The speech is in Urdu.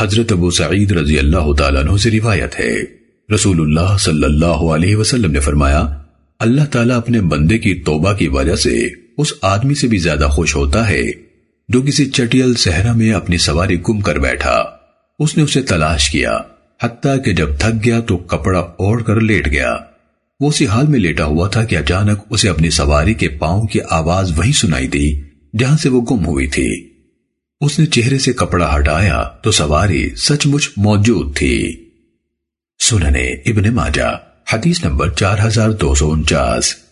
حضرت ابو سعید رضی اللہ تعالیٰ عنہ سے روایت ہے۔ رسول اللہ صلی اللہ علیہ وسلم نے فرمایا، اللہ تعالیٰ اپنے بندے کی توبہ کی وجہ سے اس آدمی سے بھی زیادہ خوش ہوتا ہے جو کسی چٹیل صحرا میں اپنی سواری گم کر بیٹھا۔ اس نے اسے تلاش کیا، حتیٰ کہ جب تھک گیا تو کپڑا اوڑھ کر لیٹ گیا۔ وہ اسی حال میں لیٹا ہوا تھا کہ اچانک اسے اپنی سواری کے پاؤں کی آواز وہی سنائی دی، جہاں سے وہ گم ہوئی تھی۔ اس نے چہرے سے کپڑا ہٹایا تو سواری سچ مچ موجود تھی۔ سننے ابن ماجہ، حدیث نمبر چار ہزار دو سو انچاس۔